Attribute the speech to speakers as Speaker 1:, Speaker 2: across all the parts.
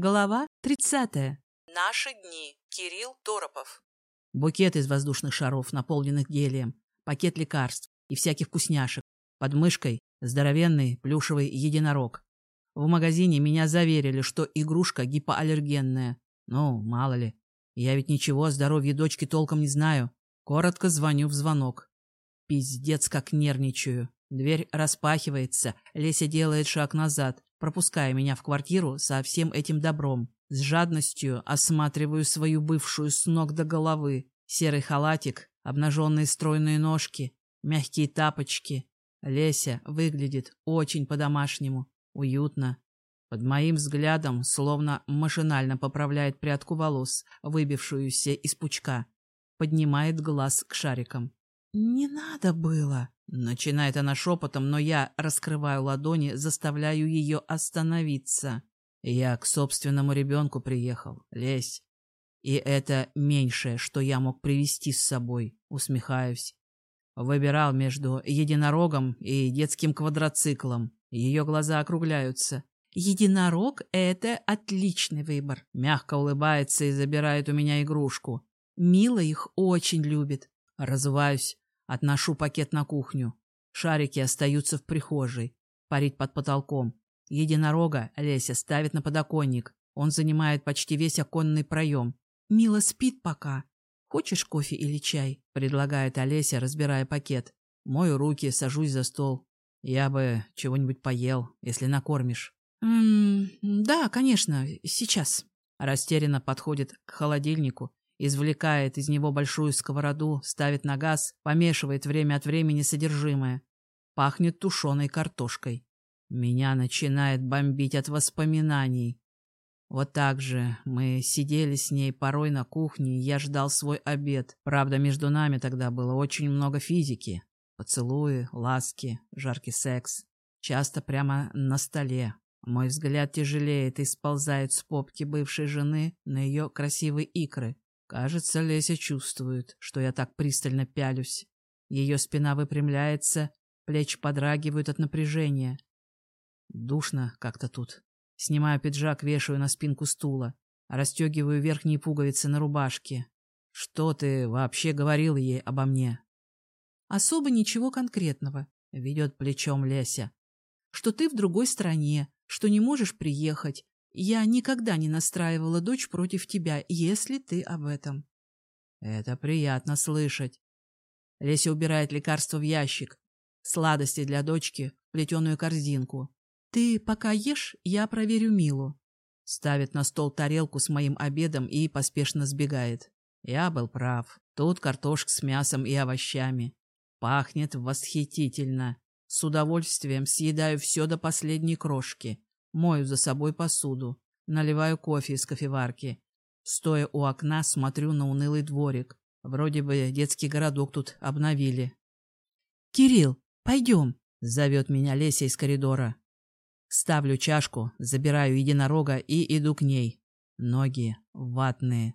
Speaker 1: Глава 30.
Speaker 2: Наши дни. Кирилл Торопов.
Speaker 1: Букет из воздушных шаров, наполненных гелием, пакет лекарств и всяких вкусняшек. Под мышкой здоровенный плюшевый единорог. В магазине меня заверили, что игрушка гипоаллергенная. Ну, мало ли. Я ведь ничего о здоровье дочки толком не знаю. Коротко звоню в звонок. Пиздец, как нервничаю. Дверь распахивается, Леся делает шаг назад пропуская меня в квартиру со всем этим добром. С жадностью осматриваю свою бывшую с ног до головы. Серый халатик, обнаженные стройные ножки, мягкие тапочки. Леся выглядит очень по-домашнему, уютно. Под моим взглядом словно машинально поправляет прядку волос, выбившуюся из пучка. Поднимает глаз к шарикам. «Не надо было!» Начинает она шепотом, но я раскрываю ладони, заставляю ее остановиться. Я к собственному ребенку приехал. Лезь. И это меньшее, что я мог привести с собой. Усмехаюсь. Выбирал между единорогом и детским квадроциклом. Ее глаза округляются. Единорог — это отличный выбор. Мягко улыбается и забирает у меня игрушку. Мила их очень любит. Разуваюсь. Отношу пакет на кухню. Шарики остаются в прихожей. Парить под потолком. Единорога Леся ставит на подоконник. Он занимает почти весь оконный проем. «Мила спит пока. Хочешь кофе или чай?» — предлагает Олеся, разбирая пакет. Мою руки, сажусь за стол. Я бы чего-нибудь поел, если накормишь. «М -м, да, конечно, сейчас». Растерянно подходит к холодильнику извлекает из него большую сковороду, ставит на газ, помешивает время от времени содержимое. Пахнет тушеной картошкой. Меня начинает бомбить от воспоминаний. Вот так же мы сидели с ней порой на кухне, я ждал свой обед. Правда, между нами тогда было очень много физики. Поцелуи, ласки, жаркий секс. Часто прямо на столе. Мой взгляд тяжелеет и сползает с попки бывшей жены на ее красивые икры. Кажется, Леся чувствует, что я так пристально пялюсь. Ее спина выпрямляется, плечи подрагивают от напряжения. Душно как-то тут. Снимаю пиджак, вешаю на спинку стула, расстегиваю верхние пуговицы на рубашке. Что ты вообще говорил ей обо мне? Особо ничего конкретного, ведет плечом Леся. Что ты в другой стране, что не можешь приехать, я никогда не настраивала дочь против тебя, если ты об этом. Это приятно слышать. Леся убирает лекарство в ящик, сладости для дочки, плетеную корзинку. Ты пока ешь, я проверю Милу. Ставит на стол тарелку с моим обедом и поспешно сбегает. Я был прав. Тут картошка с мясом и овощами. Пахнет восхитительно. С удовольствием съедаю все до последней крошки. Мою за собой посуду, наливаю кофе из кофеварки. Стоя у окна, смотрю на унылый дворик. Вроде бы детский городок тут обновили. — Кирилл, пойдем, — зовет меня Леся из коридора. Ставлю чашку, забираю единорога и иду к ней. Ноги ватные.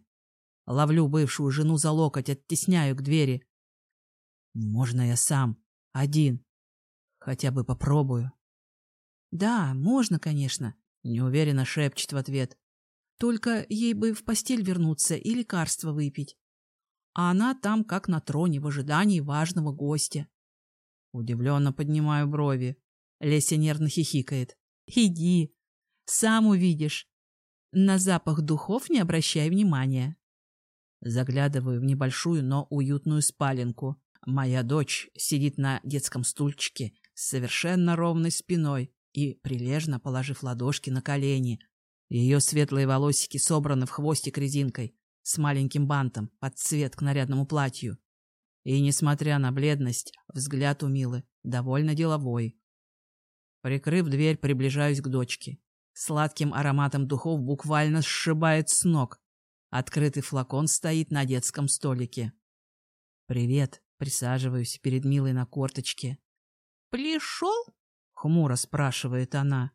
Speaker 1: Ловлю бывшую жену за локоть, оттесняю к двери. Можно я сам, один. Хотя бы попробую. «Да, можно, конечно», — неуверенно шепчет в ответ. «Только ей бы в постель вернуться и лекарство выпить. А она там как на троне в ожидании важного гостя». Удивленно поднимаю брови. Леся нервно хихикает. «Иди, сам увидишь. На запах духов не обращай внимания». Заглядываю в небольшую, но уютную спаленку. Моя дочь сидит на детском стульчике с совершенно ровной спиной, и, прилежно положив ладошки на колени, ее светлые волосики собраны в хвостик резинкой с маленьким бантом под цвет к нарядному платью. И, несмотря на бледность, взгляд у Милы довольно деловой. Прикрыв дверь, приближаюсь к дочке. Сладким ароматом духов буквально сшибает с ног. Открытый флакон стоит на детском столике. «Привет», — присаживаюсь перед Милой на корточке. «Пришел?» Хмуро спрашивает она.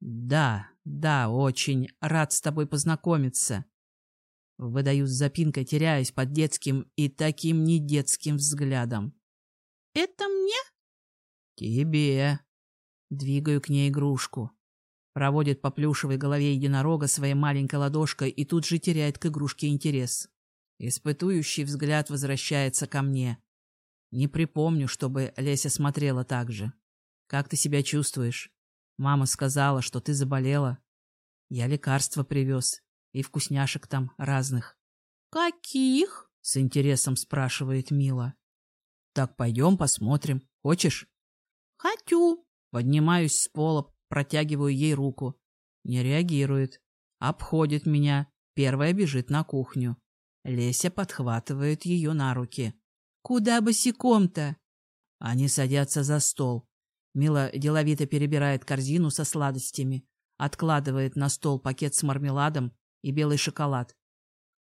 Speaker 1: Да, да, очень рад с тобой познакомиться. Выдаю с запинкой, теряясь под детским и таким недетским взглядом. Это мне? Тебе. Двигаю к ней игрушку. Проводит по плюшевой голове единорога своей маленькой ладошкой и тут же теряет к игрушке интерес. Испытующий взгляд возвращается ко мне. Не припомню, чтобы Леся смотрела так же. Как ты себя чувствуешь? Мама сказала, что ты заболела. Я лекарства привез. И вкусняшек там разных.
Speaker 3: Каких?
Speaker 1: С интересом спрашивает Мила. Так пойдем посмотрим. Хочешь?
Speaker 3: Хочу.
Speaker 1: Поднимаюсь с пола, протягиваю ей руку. Не реагирует. Обходит меня. Первая бежит на кухню. Леся подхватывает ее на руки.
Speaker 3: Куда босиком-то?
Speaker 1: Они садятся за стол. Мила деловито перебирает корзину со сладостями, откладывает на стол пакет с мармеладом и белый шоколад.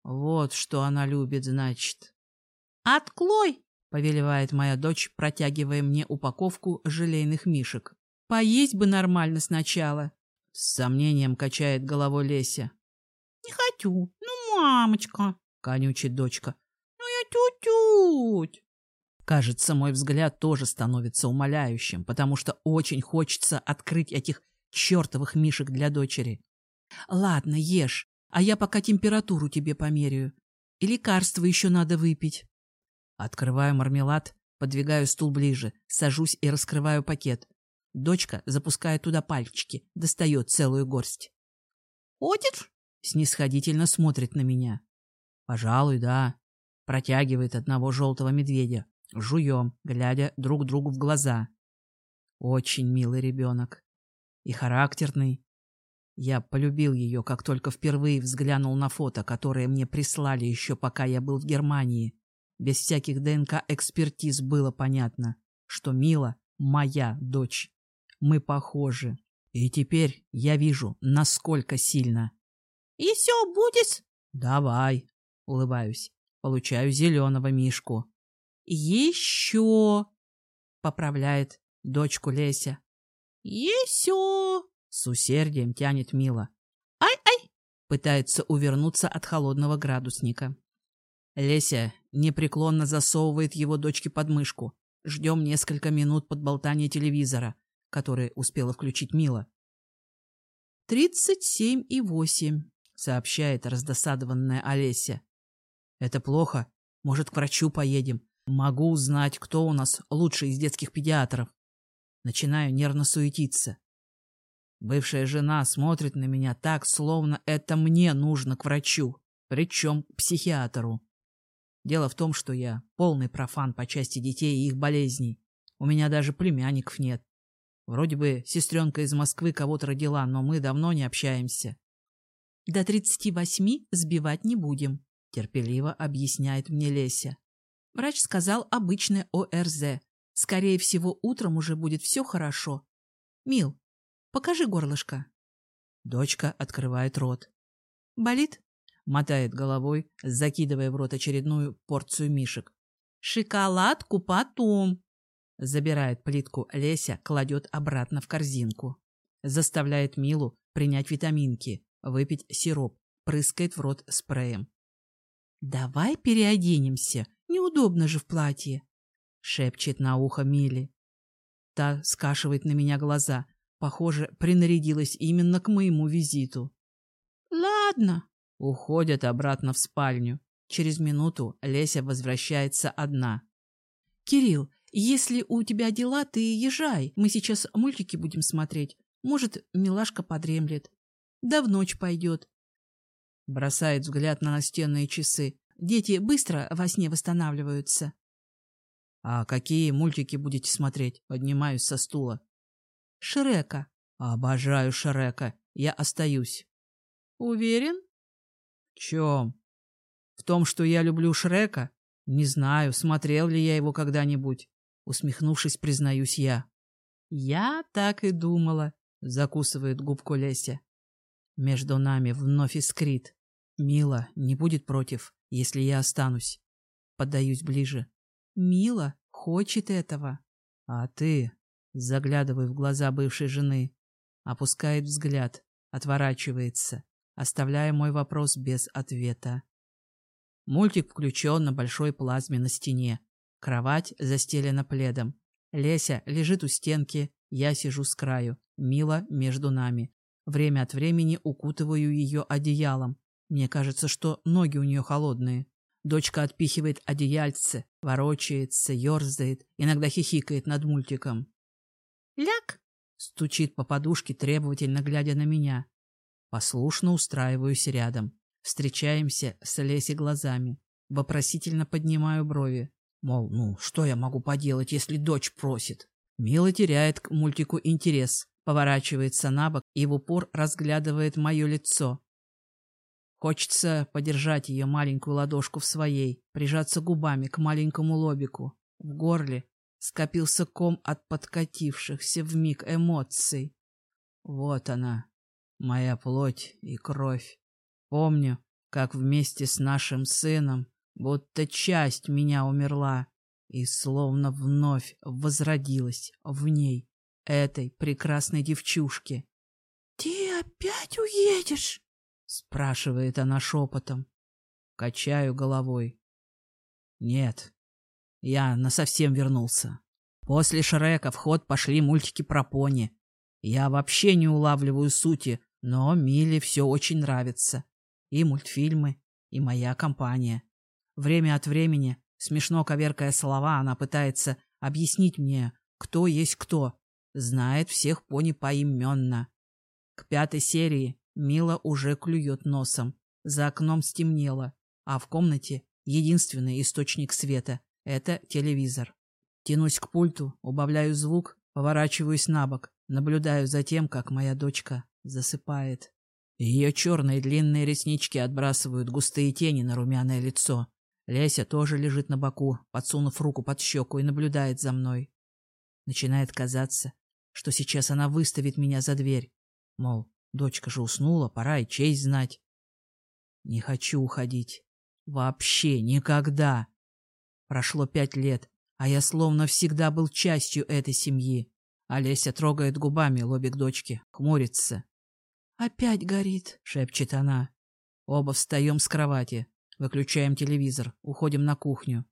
Speaker 1: Вот что она любит, значит.
Speaker 3: «Отклой!»
Speaker 1: — повелевает моя дочь, протягивая мне упаковку желейных мишек.
Speaker 3: «Поесть бы нормально сначала!»
Speaker 1: С сомнением качает головой Леся.
Speaker 3: «Не хочу! Ну, мамочка!»
Speaker 1: — конючит дочка.
Speaker 3: «Ну, я тю-тють!»
Speaker 1: Кажется, мой взгляд тоже становится умоляющим, потому что очень хочется открыть этих чертовых мишек для дочери.
Speaker 3: Ладно, ешь, а я пока температуру тебе померяю. И лекарства еще надо выпить.
Speaker 1: Открываю мармелад, подвигаю стул ближе, сажусь и раскрываю пакет. Дочка запускает туда пальчики, достает целую горсть.
Speaker 3: «Ходишь?»
Speaker 1: — снисходительно смотрит на меня. «Пожалуй, да». Протягивает одного желтого медведя. Жуем, глядя друг другу в глаза. Очень милый ребенок. И характерный. Я полюбил ее, как только впервые взглянул на фото, которое мне прислали еще пока я был в Германии. Без всяких ДНК-экспертиз было понятно, что Мила — моя дочь. Мы похожи. И теперь я вижу, насколько сильно.
Speaker 3: — И все, будешь?
Speaker 1: — Давай, — улыбаюсь. Получаю зеленого мишку.
Speaker 3: «Еще!»
Speaker 1: — поправляет дочку Леся.
Speaker 3: «Еще!»
Speaker 1: — с усердием тянет Мила.
Speaker 3: «Ай-ай!»
Speaker 1: — пытается увернуться от холодного градусника. Леся непреклонно засовывает его дочке под мышку. Ждем несколько минут под болтание телевизора, который успела включить Мила.
Speaker 3: «Тридцать семь и восемь», —
Speaker 1: сообщает раздосадованная Олеся. «Это плохо. Может, к врачу поедем. Могу узнать, кто у нас лучший из детских педиатров. Начинаю нервно суетиться. Бывшая жена смотрит на меня так, словно это мне нужно к врачу, причем к психиатру. Дело в том, что я полный профан по части детей и их болезней. У меня даже племянников нет. Вроде бы сестренка из Москвы кого-то родила, но мы давно не общаемся.
Speaker 3: До тридцати восьми сбивать не будем,
Speaker 1: терпеливо объясняет мне Леся.
Speaker 3: Врач сказал обычное ОРЗ. Скорее всего, утром уже будет все хорошо. Мил, покажи горлышко.
Speaker 1: Дочка открывает рот.
Speaker 3: Болит?
Speaker 1: Мотает головой, закидывая в рот очередную порцию мишек.
Speaker 3: Шоколадку потом.
Speaker 1: Забирает плитку Леся, кладет обратно в корзинку. Заставляет Милу принять витаминки, выпить сироп, прыскает в рот спреем.
Speaker 3: «Давай переоденемся», Неудобно же в платье.
Speaker 1: Шепчет на ухо Мили. Та скашивает на меня глаза. Похоже, принарядилась именно к моему визиту.
Speaker 3: Ладно.
Speaker 1: Уходят обратно в спальню. Через минуту Леся возвращается одна.
Speaker 3: Кирилл, если у тебя дела, ты езжай. Мы сейчас мультики будем смотреть. Может, милашка подремлет. Да в ночь пойдет.
Speaker 1: Бросает взгляд на настенные часы.
Speaker 3: Дети быстро во сне восстанавливаются.
Speaker 1: — А какие мультики будете смотреть? Поднимаюсь со стула.
Speaker 3: — Шрека.
Speaker 1: — Обожаю Шрека. Я остаюсь.
Speaker 3: — Уверен?
Speaker 1: — В чем? — В том, что я люблю Шрека? Не знаю, смотрел ли я его когда-нибудь. Усмехнувшись, признаюсь я.
Speaker 3: — Я так и думала, —
Speaker 1: закусывает губку Леся. Между нами вновь искрит. Мила не будет против если я останусь. Поддаюсь ближе.
Speaker 3: Мила хочет этого.
Speaker 1: А ты, заглядываю в глаза бывшей жены, опускает взгляд, отворачивается, оставляя мой вопрос без ответа. Мультик включен на большой плазме на стене. Кровать застелена пледом. Леся лежит у стенки, я сижу с краю, Мила между нами. Время от времени укутываю ее одеялом. Мне кажется, что ноги у нее холодные. Дочка отпихивает одеяльце, ворочается, ерзает, иногда хихикает над мультиком.
Speaker 3: «Ляг!»
Speaker 1: — стучит по подушке, требовательно глядя на меня. Послушно устраиваюсь рядом. Встречаемся с Лесей глазами. Вопросительно поднимаю брови. Мол, ну, что я могу поделать, если дочь просит? Мила теряет к мультику интерес, поворачивается на бок и в упор разглядывает мое лицо. Хочется подержать ее маленькую ладошку в своей, прижаться губами к маленькому лобику. В горле скопился ком от подкатившихся в миг эмоций. Вот она, моя плоть и кровь. Помню, как вместе с нашим сыном будто часть меня умерла и словно вновь возродилась в ней, этой прекрасной девчушке.
Speaker 3: — Ты опять уедешь?
Speaker 1: — спрашивает она шепотом. Качаю головой. — Нет, я насовсем вернулся. После Шрека в ход пошли мультики про пони. Я вообще не улавливаю сути, но Миле все очень нравится. И мультфильмы, и моя компания. Время от времени, смешно коверкая слова, она пытается объяснить мне, кто есть кто. Знает всех пони поименно. К пятой серии Мила уже клюет носом. За окном стемнело, а в комнате единственный источник света — это телевизор. Тянусь к пульту, убавляю звук, поворачиваюсь на бок, наблюдаю за тем, как моя дочка засыпает. Ее черные длинные реснички отбрасывают густые тени на румяное лицо. Леся тоже лежит на боку, подсунув руку под щеку и наблюдает за мной. Начинает казаться, что сейчас она выставит меня за дверь. Мол, дочка же уснула, пора и честь знать. Не хочу уходить. Вообще никогда. Прошло пять лет, а я словно всегда был частью этой семьи. Олеся трогает губами лобик дочки, хмурится.
Speaker 3: «Опять горит», —
Speaker 1: шепчет она. Оба встаем с кровати, выключаем телевизор, уходим на кухню.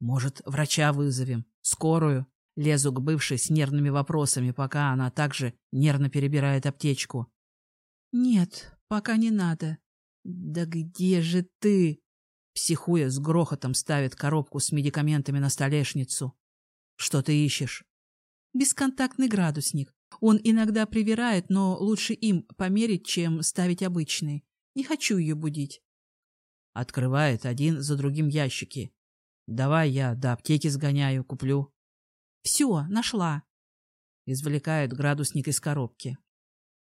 Speaker 1: Может, врача вызовем, скорую? Лезу к бывшей с нервными вопросами, пока она также нервно перебирает аптечку.
Speaker 3: «Нет, пока не надо».
Speaker 1: «Да где же ты?» Психуя с грохотом ставит коробку с медикаментами на столешницу. «Что ты ищешь?»
Speaker 3: «Бесконтактный градусник. Он иногда привирает, но лучше им померить, чем ставить обычный. Не хочу ее будить.
Speaker 1: Открывает один за другим ящики. Давай я до аптеки сгоняю, куплю.
Speaker 3: Все, нашла.
Speaker 1: Извлекает градусник из коробки.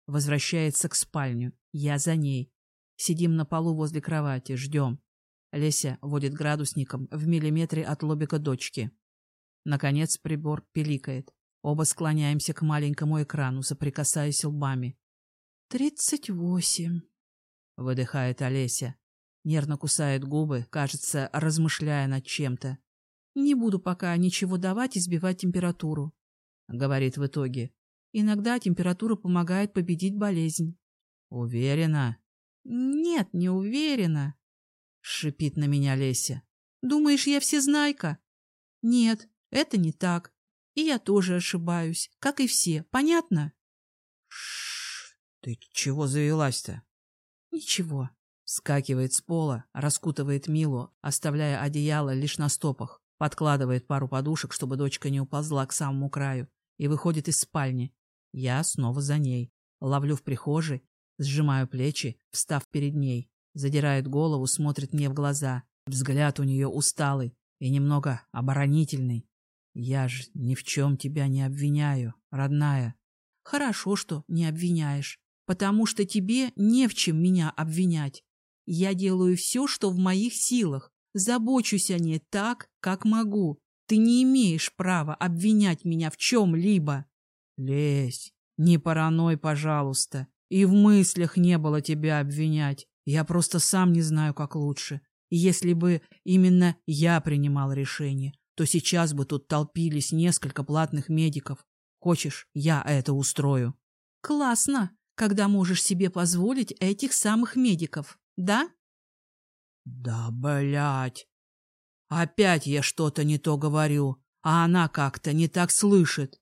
Speaker 1: Возвращается к спальню. Я за ней. Сидим на полу возле кровати, ждем. Леся водит градусником в миллиметре от лобика дочки. Наконец прибор пиликает. Оба склоняемся к маленькому экрану, соприкасаясь лбами.
Speaker 3: «Тридцать восемь», —
Speaker 1: выдыхает Олеся. Нервно кусает губы, кажется, размышляя над чем-то.
Speaker 3: «Не буду пока ничего давать и сбивать температуру», —
Speaker 1: говорит в итоге.
Speaker 3: «Иногда температура помогает победить болезнь».
Speaker 1: «Уверена?»
Speaker 3: «Нет, не уверена», —
Speaker 1: шипит на меня Леся.
Speaker 3: «Думаешь, я всезнайка?» «Нет, это не так. И я тоже ошибаюсь, как и все. Понятно?
Speaker 1: Шш, ты чего завелась-то?
Speaker 3: Ничего.
Speaker 1: Скакивает с пола, раскутывает Милу, оставляя одеяло лишь на стопах, подкладывает пару подушек, чтобы дочка не уползла к самому краю, и выходит из спальни. Я снова за ней. Ловлю в прихожей, сжимаю плечи, встав перед ней. Задирает голову, смотрит мне в глаза. Взгляд у нее усталый и немного оборонительный. Я же ни в чем тебя не обвиняю, родная.
Speaker 3: Хорошо, что не обвиняешь, потому что тебе не в чем меня обвинять. Я делаю все, что в моих силах, забочусь о ней так, как могу. Ты не имеешь права обвинять меня в чем-либо.
Speaker 1: Лезь, не параной, пожалуйста. И в мыслях не было тебя обвинять. Я просто сам не знаю, как лучше. Если бы именно я принимал решение, то сейчас бы тут толпились несколько платных медиков. Хочешь, я это устрою?
Speaker 3: Классно, когда можешь себе позволить этих самых медиков, да?
Speaker 1: Да, блядь. Опять я что-то не то говорю, а она как-то не так слышит.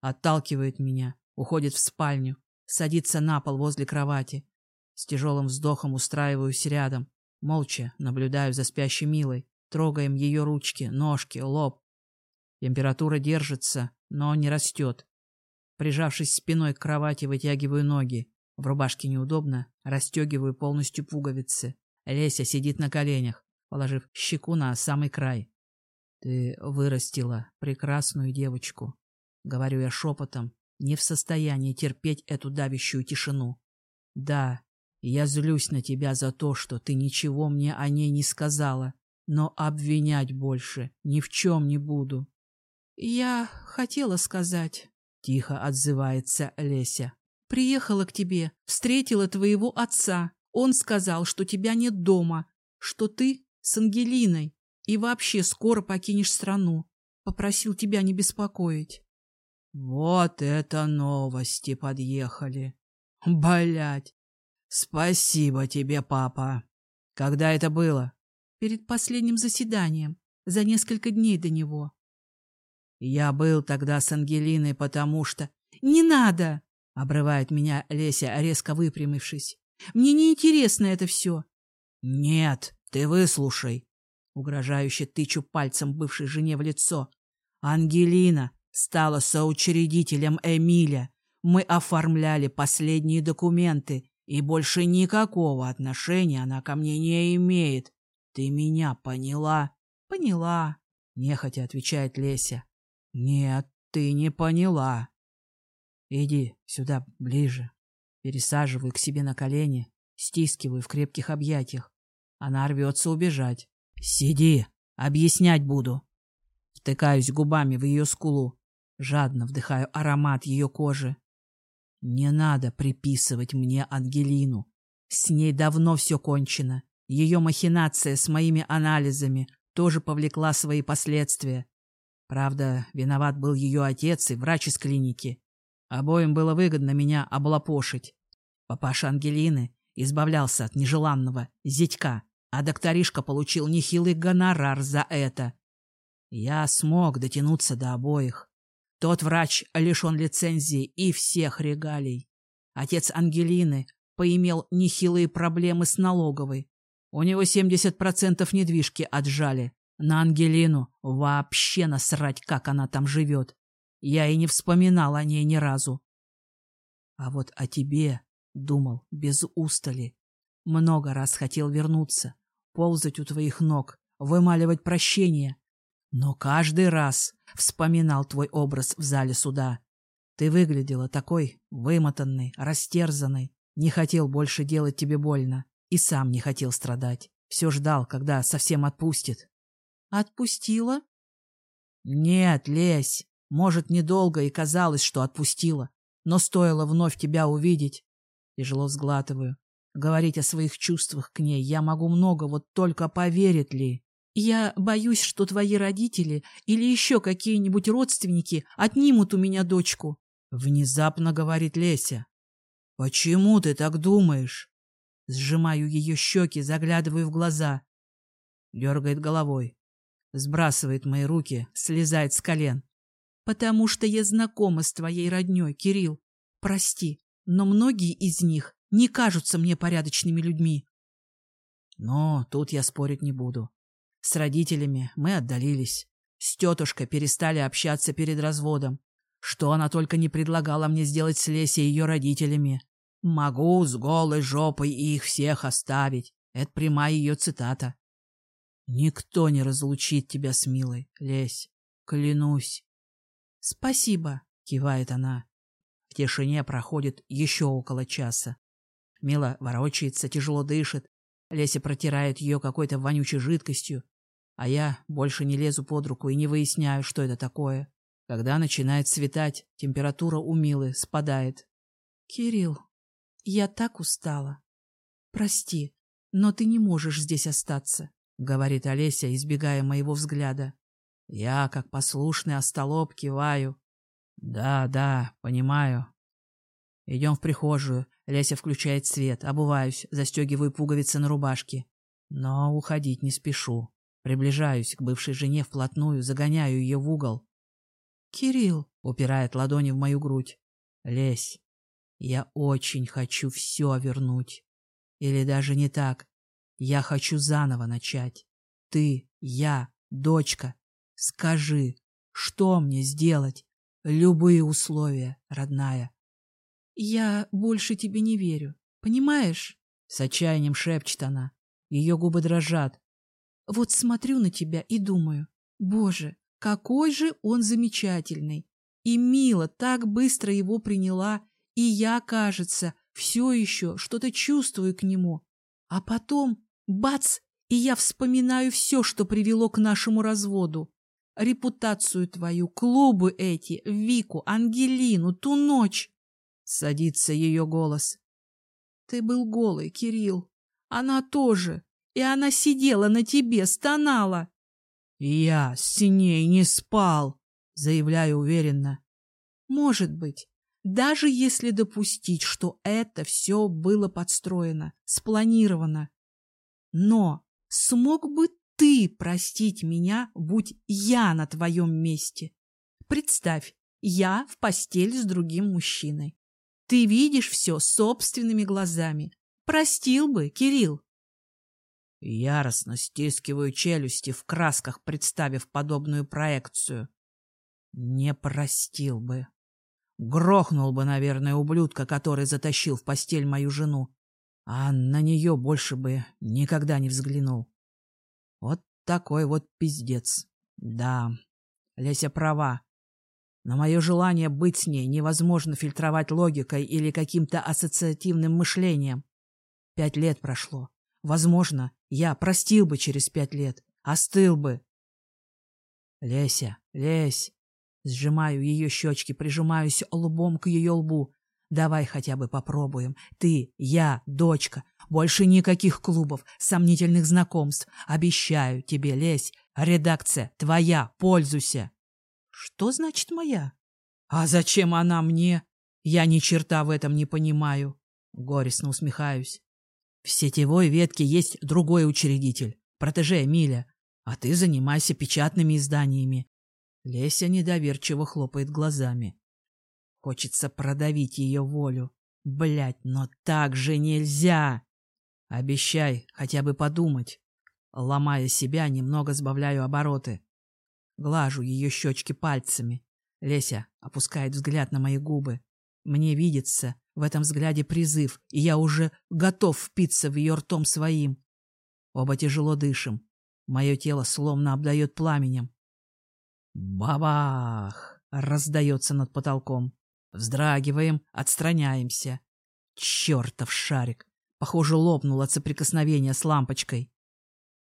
Speaker 1: Отталкивает меня, уходит в спальню, садится на пол возле кровати. С тяжелым вздохом устраиваюсь рядом. Молча наблюдаю за спящей Милой. Трогаем ее ручки, ножки, лоб. Температура держится, но не растет. Прижавшись спиной к кровати, вытягиваю ноги. В рубашке неудобно, расстегиваю полностью пуговицы. Леся сидит на коленях, положив щеку на самый край. Ты вырастила прекрасную девочку. Говорю я шепотом, не в состоянии терпеть эту давящую тишину. Да, я злюсь на тебя за то, что ты ничего мне о ней не сказала, но обвинять больше ни в чем не буду.
Speaker 3: Я хотела сказать, —
Speaker 1: тихо отзывается Леся.
Speaker 3: Приехала к тебе, встретила твоего отца. Он сказал, что тебя нет дома, что ты с Ангелиной и вообще скоро покинешь страну. Попросил тебя не беспокоить.
Speaker 1: Вот это новости подъехали. Блять. Спасибо тебе, папа. Когда это было?
Speaker 3: Перед последним заседанием, за несколько дней до него.
Speaker 1: Я был тогда с Ангелиной, потому что...
Speaker 3: Не надо!
Speaker 1: — обрывает меня Леся, резко выпрямившись.
Speaker 3: «Мне не интересно это все».
Speaker 1: «Нет, ты выслушай». Угрожающе тычу пальцем бывшей жене в лицо. «Ангелина стала соучредителем Эмиля. Мы оформляли последние документы, и больше никакого отношения она ко мне не имеет. Ты меня поняла?»
Speaker 3: «Поняла», —
Speaker 1: нехотя отвечает Леся. «Нет, ты не поняла. Иди сюда ближе. Пересаживаю к себе на колени, стискиваю в крепких объятиях. Она рвется убежать. Сиди, объяснять буду. Втыкаюсь губами в ее скулу. Жадно вдыхаю аромат ее кожи. Не надо приписывать мне Ангелину. С ней давно все кончено. Ее махинация с моими анализами тоже повлекла свои последствия. Правда, виноват был ее отец и врач из клиники. Обоим было выгодно меня облапошить. Папаша Ангелины избавлялся от нежеланного зятька, а докторишка получил нехилый гонорар за это. Я смог дотянуться до обоих. Тот врач лишен лицензии и всех регалий. Отец Ангелины поимел нехилые проблемы с налоговой. У него 70% недвижки отжали. На Ангелину вообще насрать, как она там живет. Я и не вспоминал о ней ни разу. А вот о тебе думал без устали. Много раз хотел вернуться, ползать у твоих ног, вымаливать прощение. Но каждый раз вспоминал твой образ в зале суда. Ты выглядела такой вымотанной, растерзанной. Не хотел больше делать тебе больно. И сам не хотел страдать. Все ждал, когда совсем отпустит.
Speaker 3: Отпустила?
Speaker 1: Нет, лезь. Может, недолго и казалось, что отпустила. Но стоило вновь тебя увидеть. Тяжело сглатываю. Говорить о своих чувствах к ней я могу много, вот только поверит ли.
Speaker 3: Я боюсь, что твои родители или еще какие-нибудь родственники отнимут у меня дочку.
Speaker 1: Внезапно говорит Леся. Почему ты так думаешь? Сжимаю ее щеки, заглядываю в глаза. Дергает головой. Сбрасывает мои руки, слезает с колен
Speaker 3: потому что я знакома с твоей родней, Кирилл. Прости, но многие из них не кажутся мне порядочными людьми.
Speaker 1: Но тут я спорить не буду. С родителями мы отдалились. С тетушкой перестали общаться перед разводом. Что она только не предлагала мне сделать с Лесей ее родителями. Могу с голой жопой их всех оставить. Это прямая ее цитата. Никто не разлучит тебя с Милой, Лесь. Клянусь.
Speaker 3: «Спасибо», — кивает она.
Speaker 1: В тишине проходит еще около часа. Мила ворочается, тяжело дышит. Леся протирает ее какой-то вонючей жидкостью, а я больше не лезу под руку и не выясняю, что это такое. Когда начинает светать, температура у Милы спадает.
Speaker 3: «Кирилл, я так устала. Прости, но ты не можешь здесь остаться», — говорит Олеся, избегая моего взгляда.
Speaker 1: Я, как послушный остолоп, киваю. Да, да, понимаю. Идем в прихожую. Леся включает свет. Обуваюсь, застегиваю пуговицы на рубашке. Но уходить не спешу. Приближаюсь к бывшей жене вплотную, загоняю ее в угол.
Speaker 3: «Кирилл!»
Speaker 1: — упирает ладони в мою грудь. «Лезь!» Я очень хочу все вернуть. Или даже не так. Я хочу заново начать. Ты, я, дочка. Скажи, что мне сделать? Любые условия, родная.
Speaker 3: Я больше тебе не верю. Понимаешь?
Speaker 1: С отчаянием шепчет она. Ее губы дрожат.
Speaker 3: Вот смотрю на тебя и думаю, боже, какой же он замечательный. И Мила так быстро его приняла, и я, кажется, все еще что-то чувствую к нему. А потом, бац, и я вспоминаю все, что привело к нашему разводу. Репутацию твою, клубы эти, Вику, Ангелину, ту ночь.
Speaker 1: Садится ее голос.
Speaker 3: Ты был голый, Кирилл. Она тоже. И она сидела на тебе, стонала.
Speaker 1: Я с ней не спал, заявляю уверенно.
Speaker 3: Может быть, даже если допустить, что это все было подстроено, спланировано. Но смог бы ты простить меня, будь я на твоем месте? Представь, я в постель с другим мужчиной. Ты видишь все собственными глазами. Простил бы, Кирилл.
Speaker 1: Яростно стискиваю челюсти в красках, представив подобную проекцию. Не простил бы. Грохнул бы, наверное, ублюдка, который затащил в постель мою жену. А на нее больше бы никогда не взглянул. Вот такой вот пиздец. Да, Леся права. Но мое желание быть с ней невозможно фильтровать логикой или каким-то ассоциативным мышлением. Пять лет прошло. Возможно, я простил бы через пять лет, остыл бы. Леся, лезь. Сжимаю ее щечки, прижимаюсь лбом к ее лбу. Давай хотя бы попробуем. Ты, я, дочка. Больше никаких клубов, сомнительных знакомств. Обещаю тебе, лезь. Редакция твоя, пользуйся.
Speaker 3: Что значит моя?
Speaker 1: А зачем она мне? Я ни черта в этом не понимаю. Горестно усмехаюсь. В сетевой ветке есть другой учредитель, протеже Эмиля, а ты занимайся печатными изданиями. Леся недоверчиво хлопает глазами. Хочется продавить ее волю. Блять, но так же нельзя! Обещай хотя бы подумать. Ломая себя, немного сбавляю обороты. Глажу ее щечки пальцами. Леся опускает взгляд на мои губы. Мне видится в этом взгляде призыв, и я уже готов впиться в ее ртом своим. Оба тяжело дышим. Мое тело словно обдает пламенем. Бабах! Раздается над потолком. Вздрагиваем, отстраняемся. Чертов шарик! Похоже, лопнул от соприкосновения с лампочкой.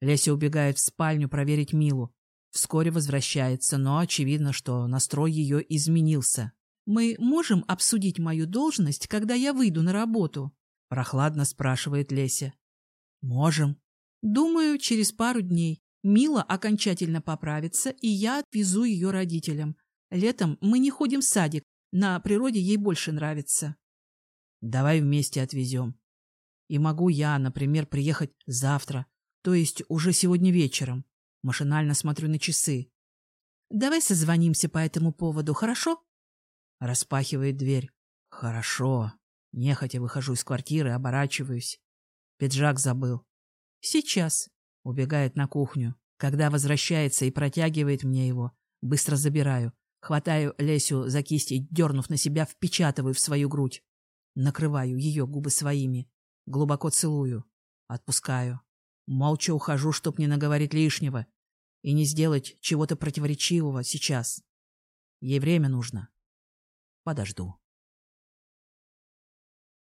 Speaker 1: Леся убегает в спальню проверить Милу. Вскоре возвращается, но очевидно, что настрой ее изменился.
Speaker 3: «Мы можем обсудить мою должность, когда я выйду на работу?»
Speaker 1: — прохладно спрашивает Леся. «Можем».
Speaker 3: «Думаю, через пару дней. Мила окончательно поправится, и я отвезу ее родителям. Летом мы не ходим в садик, на природе ей больше нравится».
Speaker 1: «Давай вместе отвезем. И могу я, например, приехать завтра, то есть уже сегодня вечером. Машинально смотрю на часы.
Speaker 3: Давай созвонимся по этому поводу, хорошо?»
Speaker 1: Распахивает дверь. Хорошо. Нехотя выхожу из квартиры, оборачиваюсь. Пиджак забыл.
Speaker 3: Сейчас.
Speaker 1: Убегает на кухню. Когда возвращается и протягивает мне его, быстро забираю. Хватаю Лесю за кисть и, дернув на себя, впечатываю в свою грудь. Накрываю ее губы своими. Глубоко целую. Отпускаю. Молча ухожу, чтоб не наговорить лишнего. И не сделать чего-то противоречивого сейчас. Ей время нужно. Подожду.